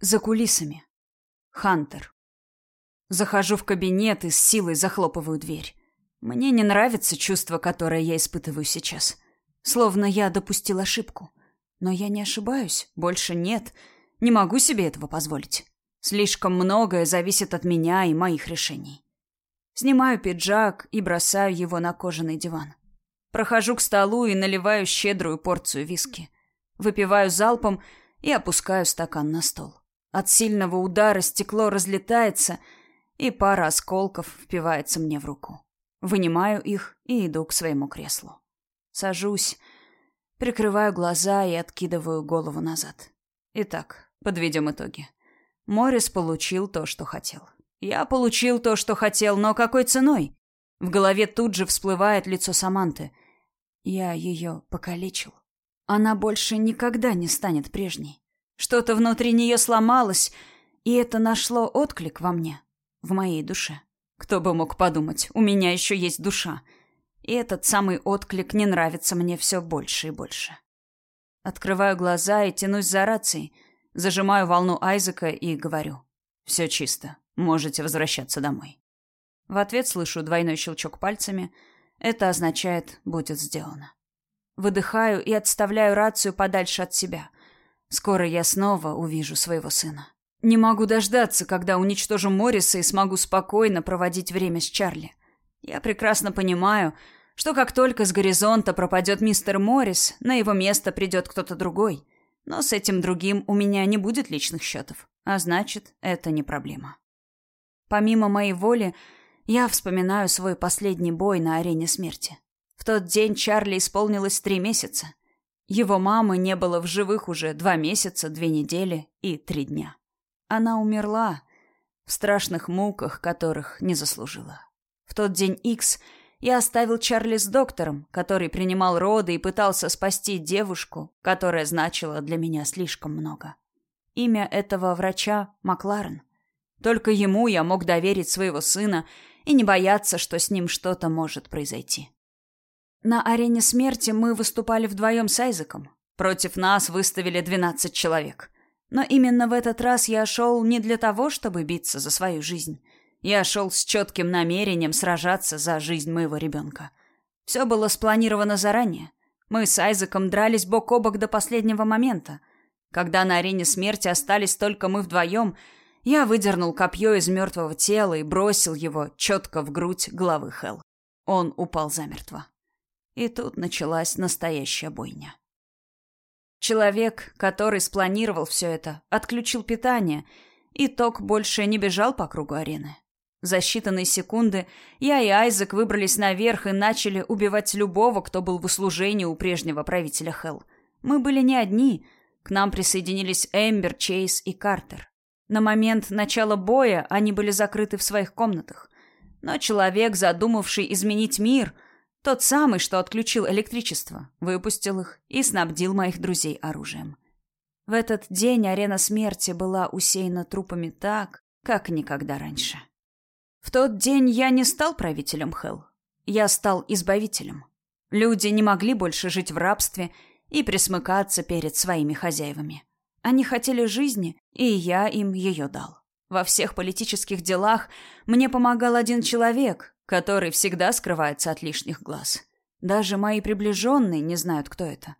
За кулисами. Хантер. Захожу в кабинет и с силой захлопываю дверь. Мне не нравится чувство, которое я испытываю сейчас. Словно я допустил ошибку. Но я не ошибаюсь, больше нет. Не могу себе этого позволить. Слишком многое зависит от меня и моих решений. Снимаю пиджак и бросаю его на кожаный диван. Прохожу к столу и наливаю щедрую порцию виски. Выпиваю залпом и опускаю стакан на стол. От сильного удара стекло разлетается, и пара осколков впивается мне в руку. Вынимаю их и иду к своему креслу. Сажусь, прикрываю глаза и откидываю голову назад. Итак, подведем итоги. Морис получил то, что хотел. Я получил то, что хотел, но какой ценой? В голове тут же всплывает лицо Саманты. Я ее покалечил. Она больше никогда не станет прежней. Что-то внутри нее сломалось, и это нашло отклик во мне, в моей душе. Кто бы мог подумать, у меня еще есть душа. И этот самый отклик не нравится мне все больше и больше. Открываю глаза и тянусь за рацией, зажимаю волну Айзека и говорю. «Все чисто. Можете возвращаться домой». В ответ слышу двойной щелчок пальцами. Это означает «будет сделано». Выдыхаю и отставляю рацию подальше от себя. Скоро я снова увижу своего сына. Не могу дождаться, когда уничтожу Морриса и смогу спокойно проводить время с Чарли. Я прекрасно понимаю, что как только с горизонта пропадет мистер Моррис, на его место придет кто-то другой. Но с этим другим у меня не будет личных счетов, а значит, это не проблема. Помимо моей воли, я вспоминаю свой последний бой на арене смерти. В тот день Чарли исполнилось три месяца. Его мамы не было в живых уже два месяца, две недели и три дня. Она умерла в страшных муках, которых не заслужила. В тот день Икс я оставил Чарли с доктором, который принимал роды и пытался спасти девушку, которая значила для меня слишком много. Имя этого врача Макларен. Только ему я мог доверить своего сына и не бояться, что с ним что-то может произойти. На арене смерти мы выступали вдвоем с Айзеком. Против нас выставили 12 человек. Но именно в этот раз я шел не для того, чтобы биться за свою жизнь. Я шел с четким намерением сражаться за жизнь моего ребенка. Все было спланировано заранее. Мы с Айзеком дрались бок о бок до последнего момента. Когда на арене смерти остались только мы вдвоем, я выдернул копье из мертвого тела и бросил его четко в грудь главы Хел. Он упал замертво. И тут началась настоящая бойня. Человек, который спланировал все это, отключил питание, и ток больше не бежал по кругу арены. За считанные секунды я и Айзек выбрались наверх и начали убивать любого, кто был в услужении у прежнего правителя Хелл. Мы были не одни. К нам присоединились Эмбер, Чейз и Картер. На момент начала боя они были закрыты в своих комнатах. Но человек, задумавший изменить мир – тот самый, что отключил электричество, выпустил их и снабдил моих друзей оружием. В этот день арена смерти была усеяна трупами так, как никогда раньше. В тот день я не стал правителем Хелл. Я стал избавителем. Люди не могли больше жить в рабстве и присмыкаться перед своими хозяевами. Они хотели жизни, и я им ее дал. Во всех политических делах мне помогал один человек, который всегда скрывается от лишних глаз. Даже мои приближенные не знают, кто это.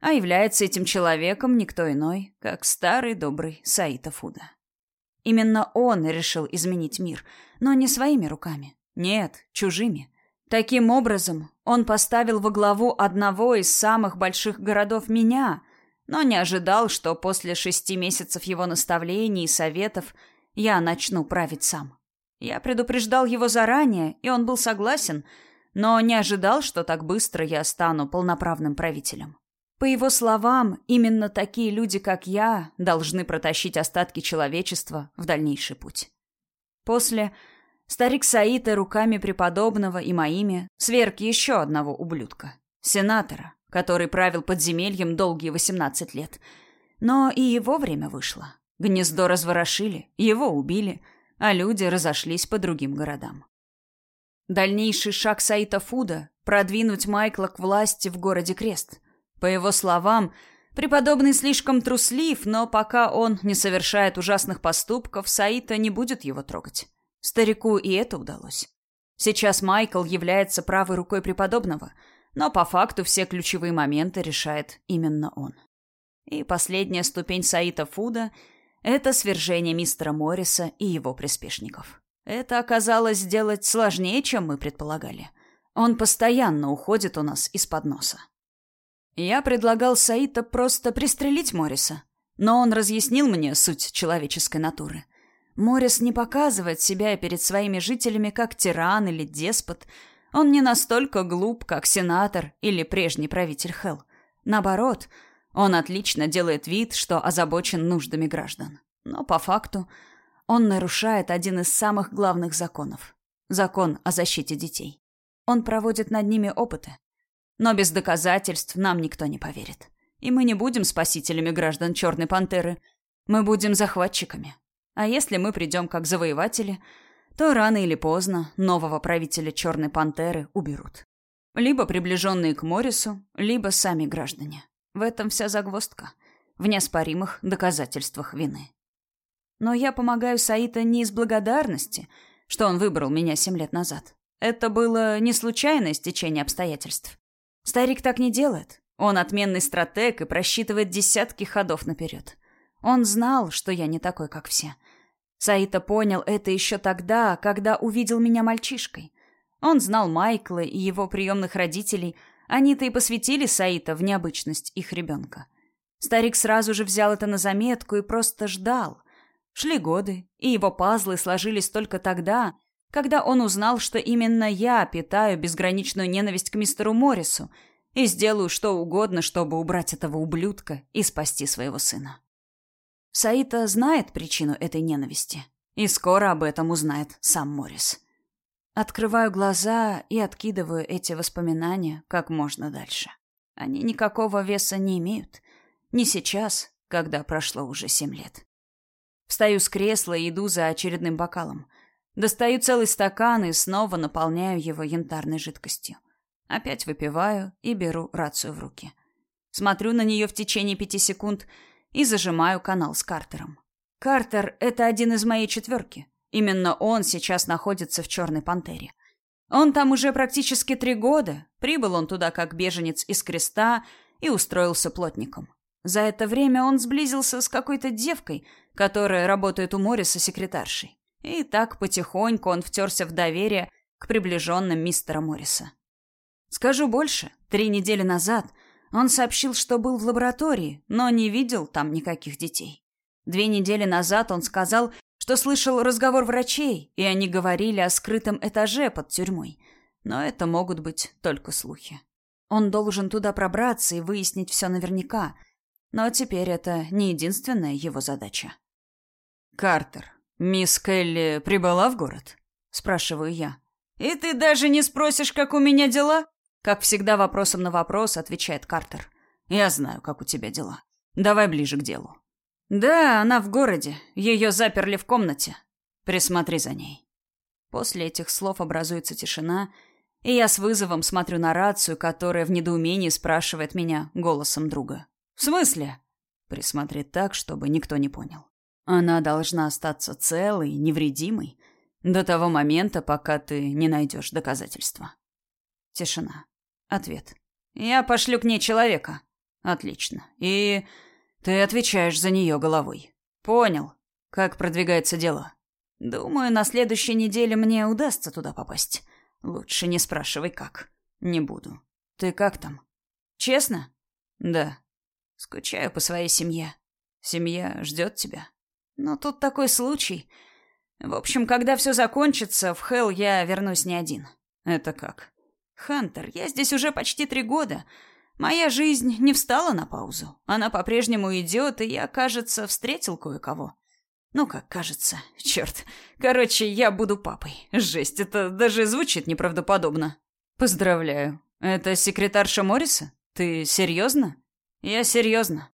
А является этим человеком никто иной, как старый добрый Саита Фуда. Именно он решил изменить мир, но не своими руками. Нет, чужими. Таким образом, он поставил во главу одного из самых больших городов меня, но не ожидал, что после шести месяцев его наставлений и советов я начну править сам. Я предупреждал его заранее, и он был согласен, но не ожидал, что так быстро я стану полноправным правителем. По его словам, именно такие люди, как я, должны протащить остатки человечества в дальнейший путь. После старик Саита руками преподобного и моими сверг еще одного ублюдка, сенатора, который правил подземельем долгие 18 лет. Но и его время вышло. Гнездо разворошили, его убили — а люди разошлись по другим городам. Дальнейший шаг Саита Фуда – продвинуть Майкла к власти в городе Крест. По его словам, Преподобный слишком труслив, но пока он не совершает ужасных поступков, Саита не будет его трогать. Старику и это удалось. Сейчас Майкл является правой рукой преподобного, но по факту все ключевые моменты решает именно он. И последняя ступень Саита Фуда — это свержение мистера Морриса и его приспешников. Это оказалось сделать сложнее, чем мы предполагали. Он постоянно уходит у нас из-под носа. Я предлагал Саита просто пристрелить Морриса, но он разъяснил мне суть человеческой натуры. Моррис не показывает себя перед своими жителями как тиран или деспот. Он не настолько глуп, как сенатор или прежний правитель Хелл. Наоборот, он отлично делает вид, что озабочен нуждами граждан. Но по факту он нарушает один из самых главных законов – закон о защите детей. Он проводит над ними опыты. Но без доказательств нам никто не поверит. И мы не будем спасителями граждан Черной Пантеры. Мы будем захватчиками. А если мы придем как завоеватели, то рано или поздно нового правителя Черной Пантеры уберут. Либо приближенные к Морису, либо сами граждане. В этом вся загвоздка. В неоспоримых доказательствах вины. Но я помогаю Саита не из благодарности, что он выбрал меня семь лет назад. Это было не случайное стечение обстоятельств. Старик так не делает. Он отменный стратег и просчитывает десятки ходов наперед. Он знал, что я не такой, как все. Саита понял это еще тогда, когда увидел меня мальчишкой. Он знал Майкла и его приемных родителей. Они-то и посвятили Саита в необычность их ребенка. Старик сразу же взял это на заметку и просто ждал. Шли годы, и его пазлы сложились только тогда, когда он узнал, что именно я питаю безграничную ненависть к мистеру Моррису и сделаю что угодно, чтобы убрать этого ублюдка и спасти своего сына. Саита знает причину этой ненависти, и скоро об этом узнает сам Моррис. Открываю глаза и откидываю эти воспоминания как можно дальше. Они никакого веса не имеют. Не сейчас, когда прошло уже семь лет. Встаю с кресла и иду за очередным бокалом. Достаю целый стакан и снова наполняю его янтарной жидкостью. Опять выпиваю и беру рацию в руки. Смотрю на нее в течение пяти секунд и зажимаю канал с Картером. Картер — это один из моей четверки. Именно он сейчас находится в Черной Пантере. Он там уже практически три года. Прибыл он туда как беженец из Креста и устроился плотником. За это время он сблизился с какой-то девкой, которая работает у Морриса секретаршей. И так потихоньку он втерся в доверие к приближенным мистера Морриса. Скажу больше, три недели назад он сообщил, что был в лаборатории, но не видел там никаких детей. Две недели назад он сказал, что слышал разговор врачей, и они говорили о скрытом этаже под тюрьмой. Но это могут быть только слухи. Он должен туда пробраться и выяснить все наверняка. Но теперь это не единственная его задача. «Картер, «Мисс Келли прибыла в город?» — спрашиваю я. «И ты даже не спросишь, как у меня дела?» Как всегда, вопросом на вопрос отвечает Картер. «Я знаю, как у тебя дела. Давай ближе к делу». «Да, она в городе. Ее заперли в комнате. Присмотри за ней». После этих слов образуется тишина, и я с вызовом смотрю на рацию, которая в недоумении спрашивает меня голосом друга. «В смысле?» Присмотри так, чтобы никто не понял. Она должна остаться целой, невредимой до того момента, пока ты не найдешь доказательства. Тишина. Ответ. Я пошлю к ней человека. Отлично. И ты отвечаешь за нее головой. Понял. Как продвигается дело? Думаю, на следующей неделе мне удастся туда попасть. Лучше не спрашивай как. Не буду. Ты как там? Честно? Да. Скучаю по своей семье. Семья ждет тебя. Но тут такой случай. В общем, когда все закончится, в Хелл я вернусь не один. Это как? Хантер, я здесь уже почти три года. Моя жизнь не встала на паузу. Она по-прежнему идет, и я, кажется, встретил кое-кого. Ну, как кажется. Черт. Короче, я буду папой. Жесть, это даже звучит неправдоподобно. Поздравляю. Это секретарша Морриса? Ты серьезно? Я серьезно.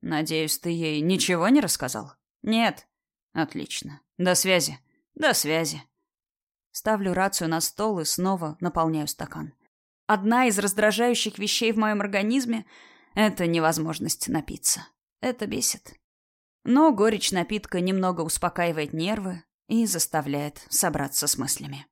Надеюсь, ты ей ничего не рассказал? Нет. Отлично. До связи. До связи. Ставлю рацию на стол и снова наполняю стакан. Одна из раздражающих вещей в моем организме это невозможность напиться. Это бесит. Но горечь напитка немного успокаивает нервы и заставляет собраться с мыслями.